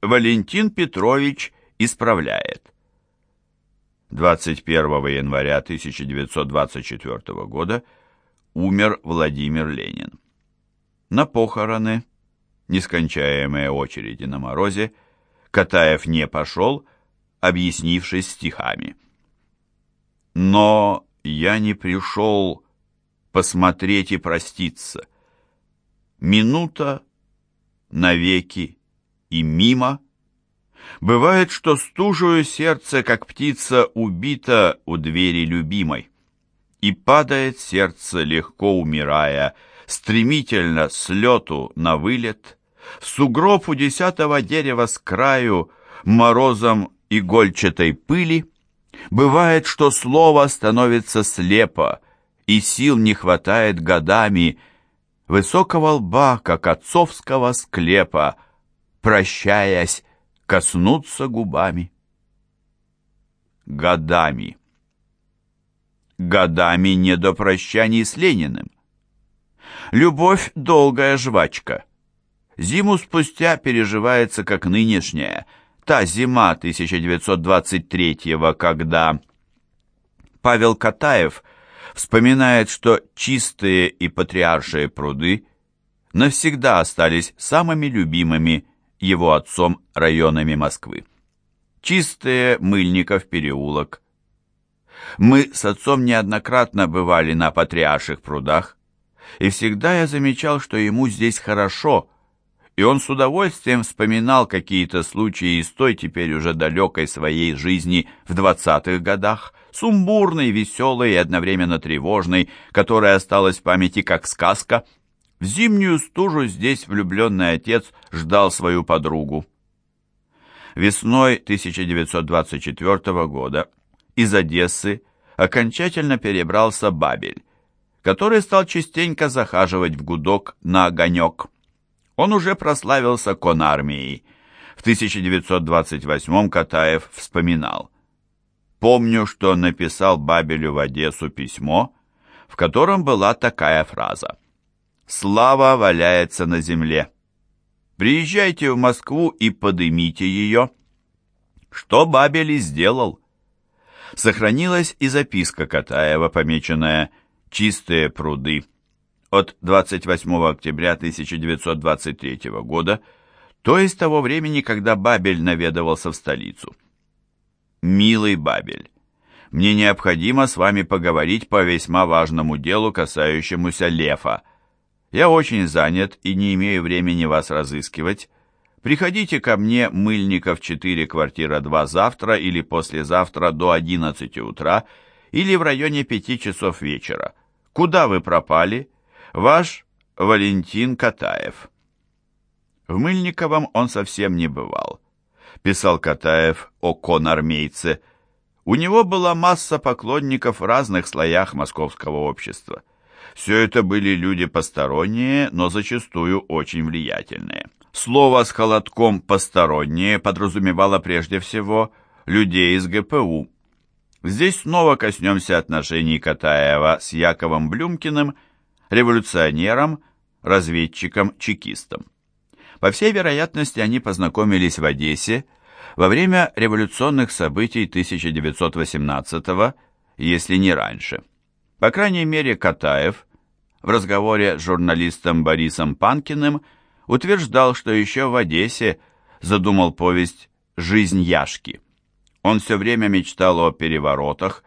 Валентин Петрович исправляет. 21 января 1924 года умер Владимир Ленин. На похороны, нескончаемые очереди на морозе, Катаев не пошел, объяснившись стихами. Но я не пришел посмотреть и проститься. Минута, навеки и мимо. Бывает, что стужую сердце, как птица, убита у двери любимой. И падает сердце, легко умирая, стремительно с лету на вылет, в сугроб у десятого дерева с краю, морозом игольчатой пыли. Бывает, что слово становится слепо, и сил не хватает годами, высокого лба, как отцовского склепа, прощаясь, коснуться губами. Годами. Годами не до прощаний с Лениным. Любовь — долгая жвачка. Зиму спустя переживается как нынешняя, та зима 1923-го, когда Павел Катаев вспоминает, что чистые и патриаршие пруды навсегда остались самыми любимыми его отцом районами Москвы. Чистые Мыльников переулок. Мы с отцом неоднократно бывали на патриарших прудах, и всегда я замечал, что ему здесь хорошо, и он с удовольствием вспоминал какие-то случаи из той теперь уже далекой своей жизни в двадцатых годах, сумбурной, веселой и одновременно тревожной, которая осталась в памяти как сказка – в зимнюю стужу здесь влюбленный отец ждал свою подругу. Весной 1924 года из Одессы окончательно перебрался Бабель, который стал частенько захаживать в гудок на огонек. Он уже прославился конармией. В 1928 Катаев вспоминал. «Помню, что написал Бабелю в Одессу письмо, в котором была такая фраза – Слава валяется на земле. Приезжайте в Москву и подымите ее. Что Бабель и сделал. Сохранилась и записка Катаева, помеченная «Чистые пруды» от 28 октября 1923 года, то есть того времени, когда Бабель наведывался в столицу. «Милый Бабель, мне необходимо с вами поговорить по весьма важному делу, касающемуся Лефа. Я очень занят и не имею времени вас разыскивать. Приходите ко мне, Мыльников 4, квартира 2, завтра или послезавтра до 11 утра или в районе 5 часов вечера. Куда вы пропали? Ваш Валентин Катаев. В Мыльниковом он совсем не бывал. Писал Катаев о конармейце. У него была масса поклонников в разных слоях московского общества. Все это были люди посторонние, но зачастую очень влиятельные. Слово с холодком «посторонние» подразумевало прежде всего людей из ГПУ. Здесь снова коснемся отношений Катаева с Яковом Блюмкиным, революционером, разведчиком, чекистом. По всей вероятности, они познакомились в Одессе во время революционных событий 1918 если не раньше. По крайней мере, Катаев в разговоре с журналистом Борисом Панкиным утверждал, что еще в Одессе задумал повесть «Жизнь Яшки». Он все время мечтал о переворотах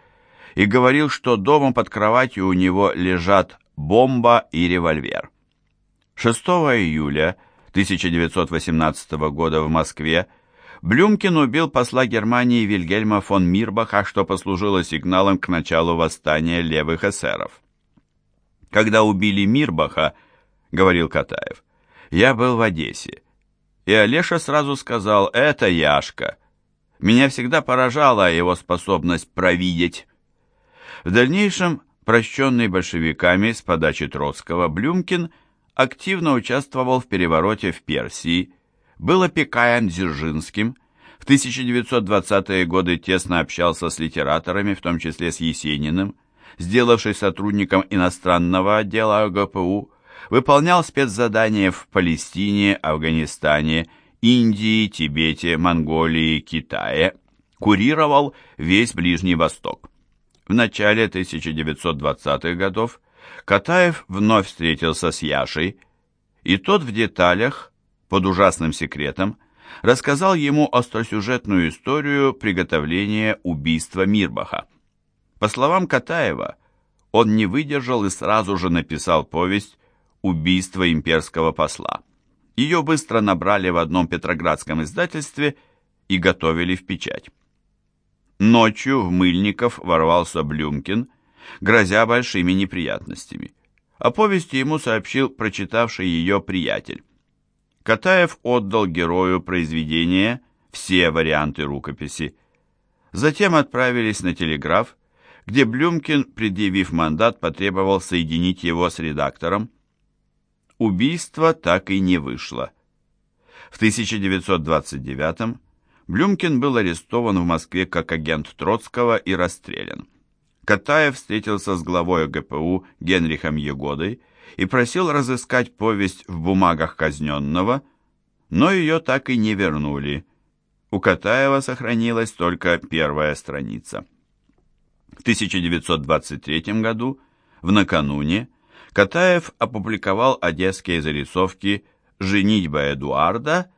и говорил, что дома под кроватью у него лежат бомба и револьвер. 6 июля 1918 года в Москве Блюмкин убил посла Германии Вильгельма фон Мирбаха, что послужило сигналом к началу восстания левых эсеров. Когда убили Мирбаха, говорил Катаев, я был в Одессе. И Олеша сразу сказал, это Яшка. Меня всегда поражала его способность провидеть. В дальнейшем, прощенный большевиками с подачи Троцкого, Блюмкин активно участвовал в перевороте в Персии, был опекаем Дзержинским, в 1920-е годы тесно общался с литераторами, в том числе с Есениным, сделавшись сотрудником иностранного отдела ГПУ, выполнял спецзадания в Палестине, Афганистане Индии, Тибете, Монголии, Китае курировал весь Ближний Восток. В начале 1920-х годов Катаев вновь встретился с Яшей, и тот в деталях, под ужасным секретом, рассказал ему остросюжетную историю приготовления убийства Мирбаха. По словам Катаева, он не выдержал и сразу же написал повесть «Убийство имперского посла». Ее быстро набрали в одном петроградском издательстве и готовили в печать. Ночью в Мыльников ворвался Блюмкин, грозя большими неприятностями. О повести ему сообщил прочитавший ее приятель. Катаев отдал герою произведения все варианты рукописи. Затем отправились на телеграф, где Блюмкин, предъявив мандат, потребовал соединить его с редактором. Убийство так и не вышло. В 1929 Блюмкин был арестован в Москве как агент Троцкого и расстрелян. Катаев встретился с главой ГПУ Генрихом Егодой и просил разыскать повесть в бумагах казненного, но ее так и не вернули. У Катаева сохранилась только первая страница. В 1923 году, в накануне, Катаев опубликовал одесские зарисовки «Женитьба Эдуарда»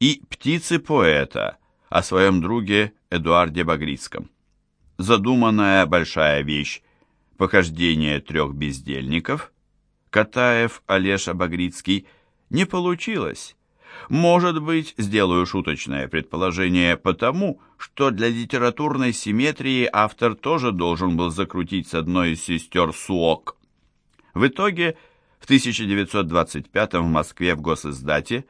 и «Птицы поэта», о своем друге Эдуарде Багрицком. Задуманная большая вещь «Похождение трех бездельников» Катаев, Олеша Багрицкий не получилось. Может быть, сделаю шуточное предположение потому, что для литературной симметрии автор тоже должен был закрутить с одной из сестер Суок. В итоге, в 1925 в Москве в госиздате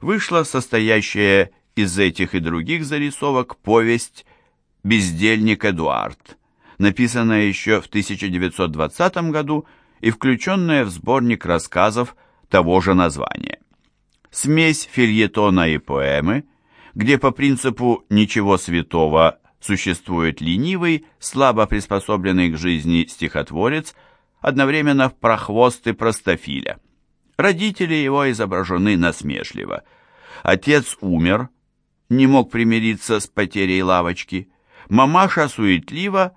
вышла состоящая из этих и других зарисовок повесть «Бездельник Эдуард», написанная еще в 1920 году и включенная в сборник рассказов того же названия. Смесь фильетона и поэмы, где по принципу «ничего святого» существует ленивый, слабо приспособленный к жизни стихотворец, одновременно в прохвост и простофиля. Родители его изображены насмешливо. Отец умер, не мог примириться с потерей лавочки. Мамаша суетлива,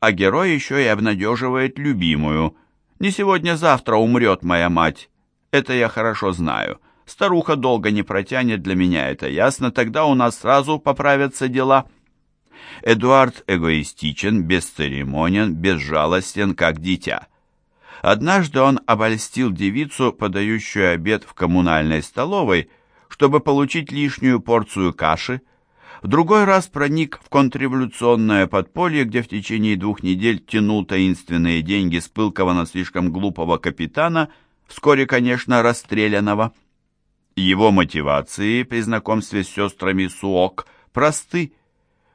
а герой еще и обнадеживает любимую. «Не сегодня-завтра умрет моя мать. Это я хорошо знаю. Старуха долго не протянет, для меня это ясно. Тогда у нас сразу поправятся дела». Эдуард эгоистичен, бесцеремонен, безжалостен, как дитя. Однажды он обольстил девицу, подающую обед в коммунальной столовой, чтобы получить лишнюю порцию каши, в другой раз проник в контрреволюционное подполье, где в течение двух недель тянул таинственные деньги с пылкого, но слишком глупого капитана, вскоре, конечно, расстрелянного. Его мотивации при знакомстве с сестрами Суок просты.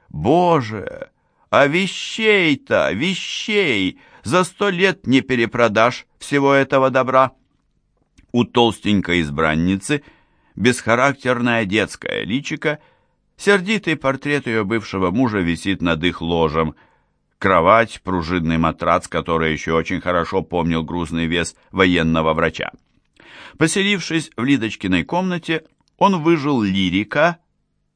«Боже, а вещей-то, вещей! За сто лет не перепродашь всего этого добра!» У толстенькой избранницы – бесхарактерная детская личика, сердитый портрет ее бывшего мужа висит над их ложем, кровать, пружинный матрац, который еще очень хорошо помнил грузный вес военного врача. Поселившись в Лидочкиной комнате, он выжил лирика,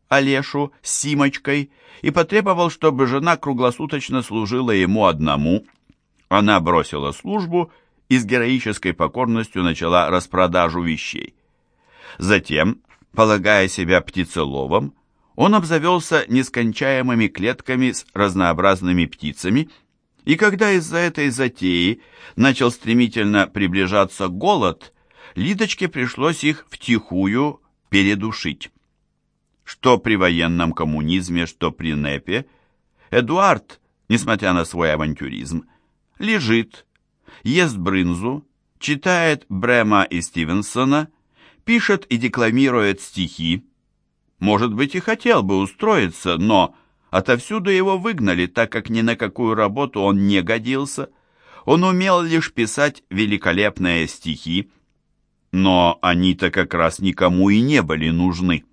Олешу, с Симочкой, и потребовал, чтобы жена круглосуточно служила ему одному. Она бросила службу и с героической покорностью начала распродажу вещей. Затем, полагая себя птицеловом, он обзавелся нескончаемыми клетками с разнообразными птицами, и когда из-за этой затеи начал стремительно приближаться голод, Лидочке пришлось их втихую передушить. Что при военном коммунизме, что при НЭПе, Эдуард, несмотря на свой авантюризм, лежит, ест брынзу, читает Брема и Стивенсона пишет и декламирует стихи. Может быть, и хотел бы устроиться, но отовсюду его выгнали, так как ни на какую работу он не годился. Он умел лишь писать великолепные стихи, но они-то как раз никому и не были нужны.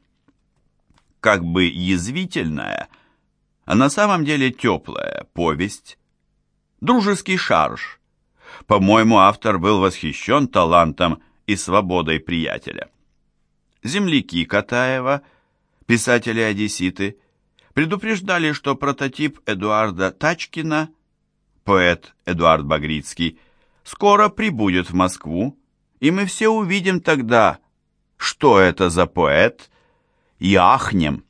Как бы язвительная, а на самом деле теплая повесть. Дружеский шарж. По-моему, автор был восхищен талантом и свободой приятеля. земляки Катаева, писатели-одесситы, предупреждали, что прототип Эдуарда Тачкина, поэт Эдуард Багрицкий, скоро прибудет в Москву, и мы все увидим тогда, что это за поэт, и ахнем.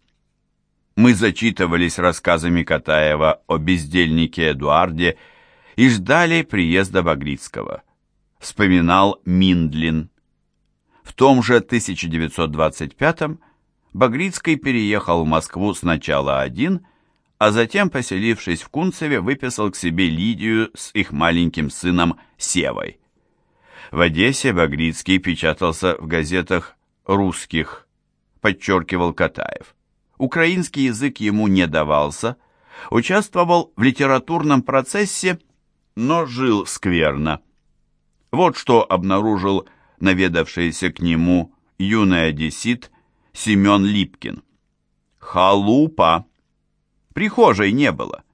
Мы зачитывались рассказами Катаева о бездельнике Эдуарде и ждали приезда Багрицкого. Вспоминал Миндлин. В том же 1925 Багрицкий переехал в Москву сначала один, а затем, поселившись в Кунцеве, выписал к себе Лидию с их маленьким сыном Севой. В Одессе Багрицкий печатался в газетах «русских», подчеркивал Катаев. Украинский язык ему не давался, участвовал в литературном процессе, но жил скверно. Вот что обнаружил наведавшийся к нему юный одессит Семен Липкин. Халупа. Прихожей не было.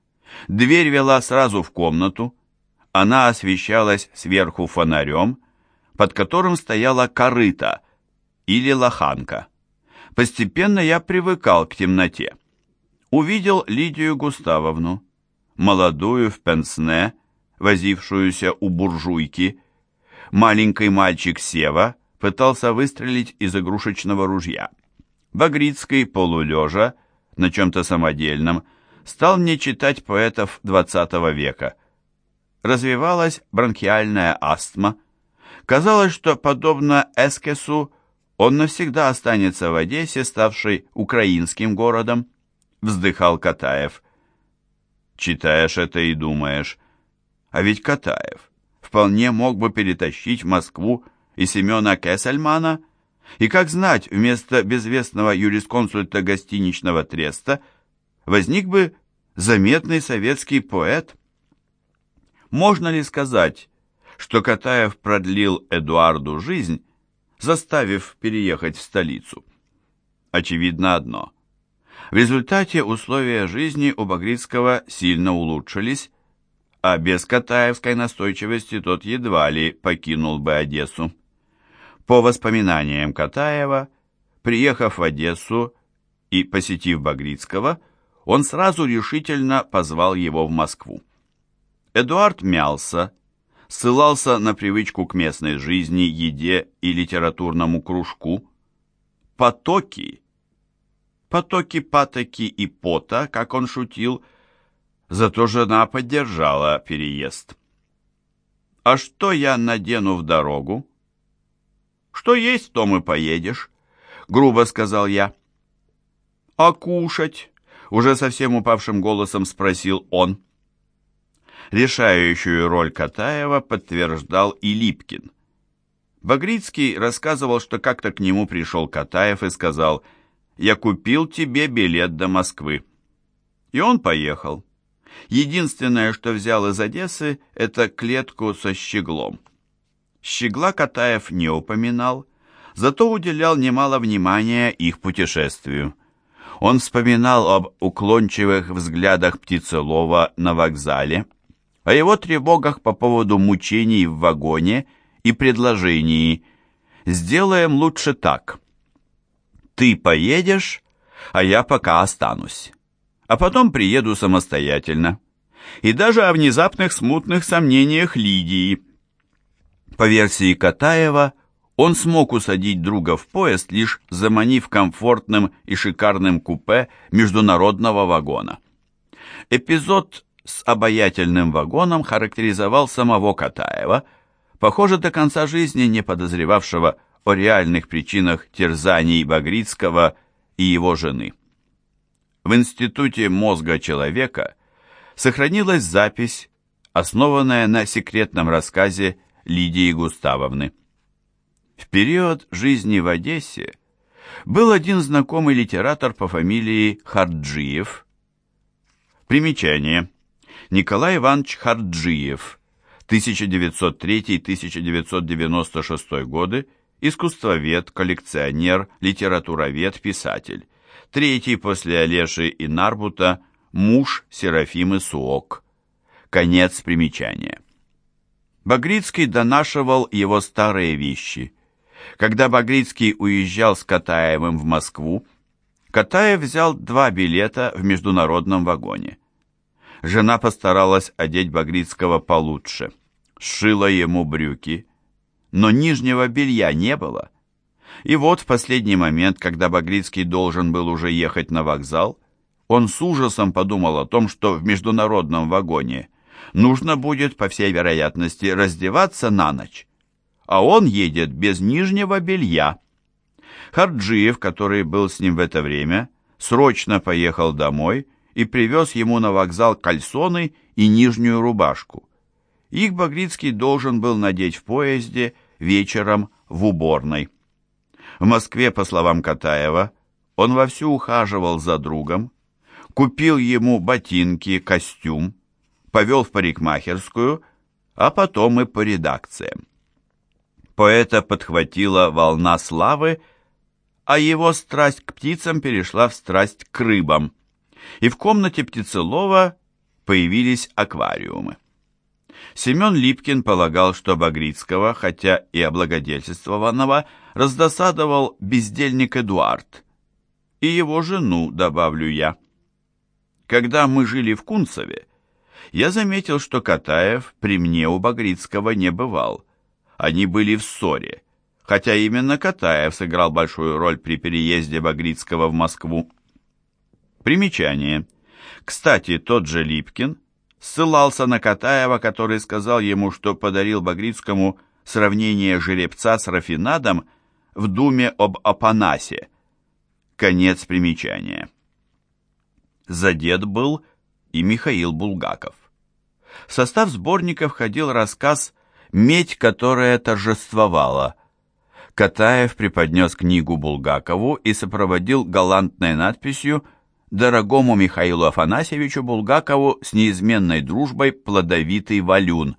Дверь вела сразу в комнату. Она освещалась сверху фонарем, под которым стояла корыта или лоханка. Постепенно я привыкал к темноте. Увидел Лидию Густавовну, молодую в пенсне, возившуюся у буржуйки. Маленький мальчик Сева пытался выстрелить из игрушечного ружья. Багрицкий, полулежа, на чем-то самодельном, стал мне читать поэтов XX века. Развивалась бронхиальная астма. Казалось, что, подобно Эскесу, он навсегда останется в Одессе, ставшей украинским городом, вздыхал Катаев. Читаешь это и думаешь, а ведь Катаев вполне мог бы перетащить в Москву и Семена Кессельмана, и как знать, вместо безвестного юрисконсульта гостиничного треста возник бы заметный советский поэт. Можно ли сказать, что Катаев продлил Эдуарду жизнь, заставив переехать в столицу? Очевидно одно. В результате условия жизни у Багрицкого сильно улучшились, а без Катаевской настойчивости тот едва ли покинул бы Одессу. По воспоминаниям Катаева, приехав в Одессу и посетив Багрицкого, он сразу решительно позвал его в Москву. Эдуард мялся, ссылался на привычку к местной жизни, еде и литературному кружку. Потоки, потоки патоки и пота, как он шутил, зато жена поддержала переезд. «А что я надену в дорогу?» «Что есть, то мы поедешь», — грубо сказал я. «А кушать?» — уже совсем упавшим голосом спросил он. Решающую роль Катаева подтверждал и Липкин. Багрицкий рассказывал, что как-то к нему пришел Катаев и сказал «Я купил тебе билет до Москвы». И он поехал. Единственное, что взял из Одессы, это клетку со щеглом. Щегла Катаев не упоминал, зато уделял немало внимания их путешествию. Он вспоминал об уклончивых взглядах птицелова на вокзале, о его тревогах по поводу мучений в вагоне и предложении «Сделаем лучше так. Ты поедешь, а я пока останусь, а потом приеду самостоятельно». И даже о внезапных смутных сомнениях Лидии – по версии Катаева, он смог усадить друга в поезд, лишь заманив комфортным и шикарным купе международного вагона. Эпизод с обаятельным вагоном характеризовал самого Катаева, похоже, до конца жизни не подозревавшего о реальных причинах терзаний Багрицкого и его жены. В Институте мозга человека сохранилась запись, основанная на секретном рассказе Лидии Густавовны. В период жизни в Одессе был один знакомый литератор по фамилии Харджиев. Примечание. Николай Иванович Харджиев, 1903-1996 годы, искусствовед, коллекционер, литературовед, писатель. Третий после Олеши и Нарбута муж Серафимы Суок. Конец примечания. Багрицкий донашивал его старые вещи. Когда Багрицкий уезжал с Катаевым в Москву, Катаев взял два билета в международном вагоне. Жена постаралась одеть Багрицкого получше, сшила ему брюки, но нижнего белья не было. И вот в последний момент, когда Багрицкий должен был уже ехать на вокзал, он с ужасом подумал о том, что в международном вагоне нужно будет, по всей вероятности, раздеваться на ночь, а он едет без нижнего белья. Харджиев, который был с ним в это время, срочно поехал домой и привез ему на вокзал кальсоны и нижнюю рубашку. Их Багрицкий должен был надеть в поезде вечером в уборной. В Москве, по словам Катаева, он вовсю ухаживал за другом, купил ему ботинки, костюм, повел в парикмахерскую, а потом и по редакциям. Поэта подхватила волна славы, а его страсть к птицам перешла в страсть к рыбам, и в комнате птицелова появились аквариумы. Семен Липкин полагал, что Багрицкого, хотя и облагодетельствованного, раздосадовал бездельник Эдуард. И его жену, добавлю я. Когда мы жили в Кунцеве, я заметил, что Катаев при мне у Багрицкого не бывал. Они были в ссоре, хотя именно Катаев сыграл большую роль при переезде Багрицкого в Москву. Примечание. Кстати, тот же Липкин ссылался на Катаева, который сказал ему, что подарил Багрицкому сравнение жеребца с рафинадом в думе об Апанасе. Конец примечания задет был и Михаил Булгаков. В состав сборника входил рассказ «Медь, которая торжествовала». Катаев преподнес книгу Булгакову и сопроводил галантной надписью «Дорогому Михаилу Афанасьевичу Булгакову с неизменной дружбой плодовитый валюн»,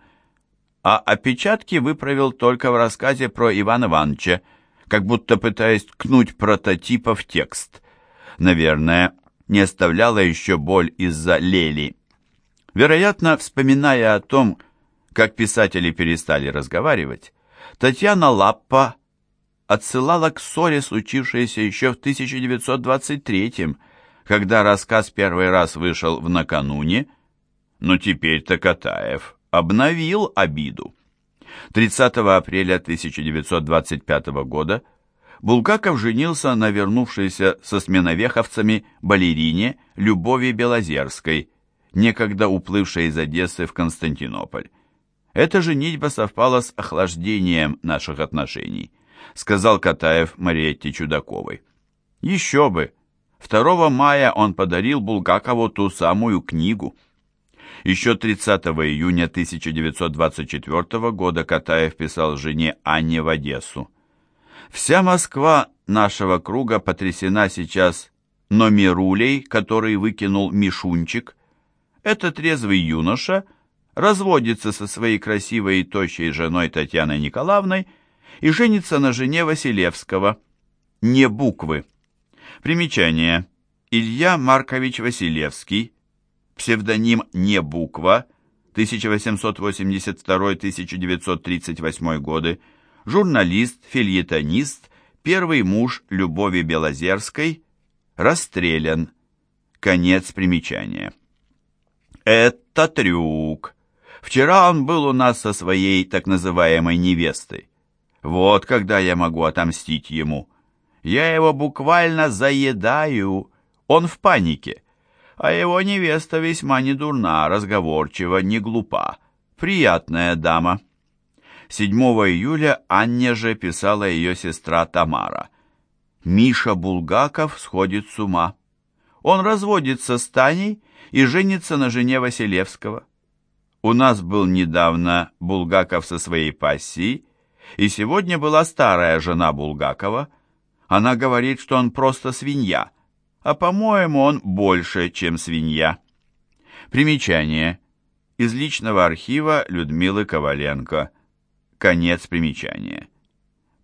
а опечатки выправил только в рассказе про Ивана Ивановича, как будто пытаясь ткнуть прототипа в текст. Наверное, не оставляла еще боль из-за Лели. Вероятно, вспоминая о том, как писатели перестали разговаривать, Татьяна Лаппа отсылала к ссоре, случившейся еще в 1923 когда рассказ первый раз вышел в накануне, но теперь Токатаев обновил обиду. 30 апреля 1925 года Булгаков женился на вернувшейся со сменовеховцами балерине Любови Белозерской, некогда уплывшей из Одессы в Константинополь. Эта женитьба совпала с охлаждением наших отношений, сказал Катаев Мариетте Чудаковой. Еще бы! 2 мая он подарил Булгакову ту самую книгу. Еще 30 июня 1924 года Катаев писал жене Анне в Одессу. Вся Москва нашего круга потрясена сейчас номерулей, который выкинул Мишунчик. Этот трезвый юноша разводится со своей красивой и тощей женой Татьяной Николаевной и женится на жене Василевского. Не буквы. Примечание. Илья Маркович Василевский, псевдоним «Не буква», 1882-1938 годы, журналист, фильетонист, первый муж Любови Белозерской, расстрелян. Конец примечания. Это трюк. Вчера он был у нас со своей так называемой невестой. Вот когда я могу отомстить ему. Я его буквально заедаю. Он в панике. А его невеста весьма недурна, разговорчива, не глупа. Приятная дама. 7 июля Анне же писала ее сестра Тамара. Миша Булгаков сходит с ума. Он разводится с Таней и женится на жене Василевского. У нас был недавно Булгаков со своей пассией, и сегодня была старая жена Булгакова. Она говорит, что он просто свинья, а, по-моему, он больше, чем свинья. Примечание. Из личного архива Людмилы Коваленко – Конец примечания.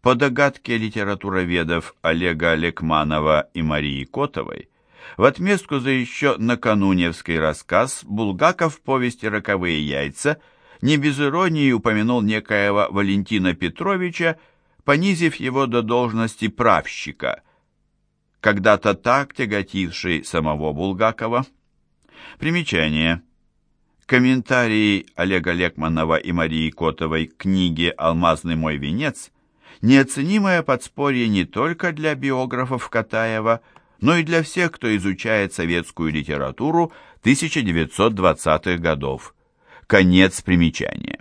По догадке литературоведов Олега Лекманова и Марии Котовой, в отместку за еще накануневский рассказ Булгаков в повести «Роковые яйца» не без иронии упомянул некоего Валентина Петровича, понизив его до должности правщика, когда-то так тяготивший самого Булгакова. Примечание. Комментарии Олега Лекманова и Марии Котовой к книге «Алмазный мой венец» неоценимое подспорье не только для биографов Катаева, но и для всех, кто изучает советскую литературу 1920-х годов. Конец примечания.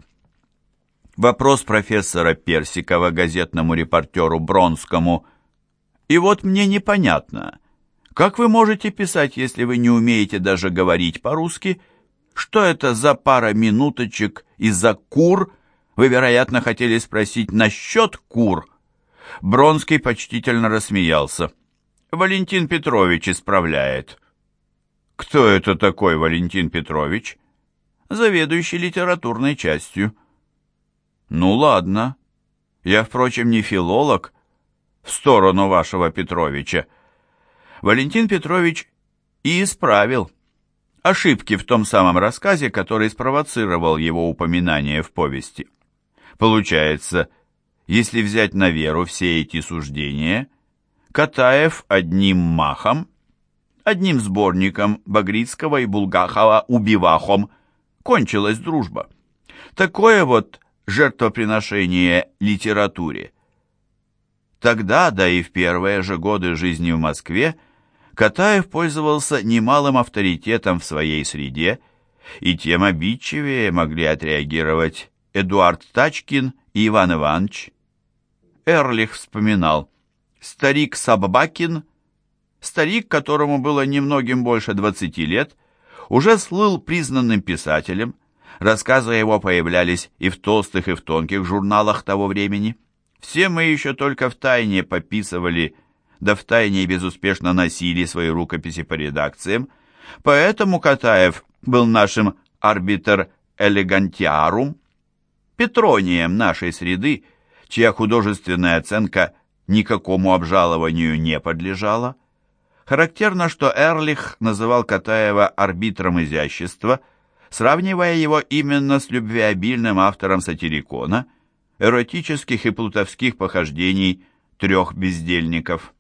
Вопрос профессора Персикова газетному репортеру Бронскому. «И вот мне непонятно, как вы можете писать, если вы не умеете даже говорить по-русски? Что это за пара минуточек из-за кур? Вы, вероятно, хотели спросить насчет кур?» Бронский почтительно рассмеялся. «Валентин Петрович исправляет». «Кто это такой Валентин Петрович?» «Заведующий литературной частью». Ну ладно. Я, впрочем, не филолог. В сторону вашего Петровича. Валентин Петрович и исправил ошибки в том самом рассказе, который спровоцировал его упоминание в повести. Получается, если взять на веру все эти суждения, Катаев одним махом, одним сборником Багрицкого и Булгахова «Убивахом» кончилась дружба. Такое вот жертвоприношение литературе. Тогда, да и в первые же годы жизни в Москве, Катаев пользовался немалым авторитетом в своей среде, и тем обидчивее могли отреагировать Эдуард Тачкин и Иван Иванович. Эрлих вспоминал, старик Саббакин, старик, которому было немногим больше 20 лет, уже слыл признанным писателем, Рассказы его появлялись и в толстых, и в тонких журналах того времени. Все мы еще только в тайне пописывали, да в тайне безуспешно носили свои рукописи по редакциям. Поэтому Катаев был нашим арбитр элегантиарум, петронием нашей среды, чья художественная оценка никакому обжалованию не подлежала. Характерно, что Эрлих называл Катаева арбитром изящества – сравнивая его именно с любвеобильным автором сатирикона, эротических и плутовских похождений трех бездельников.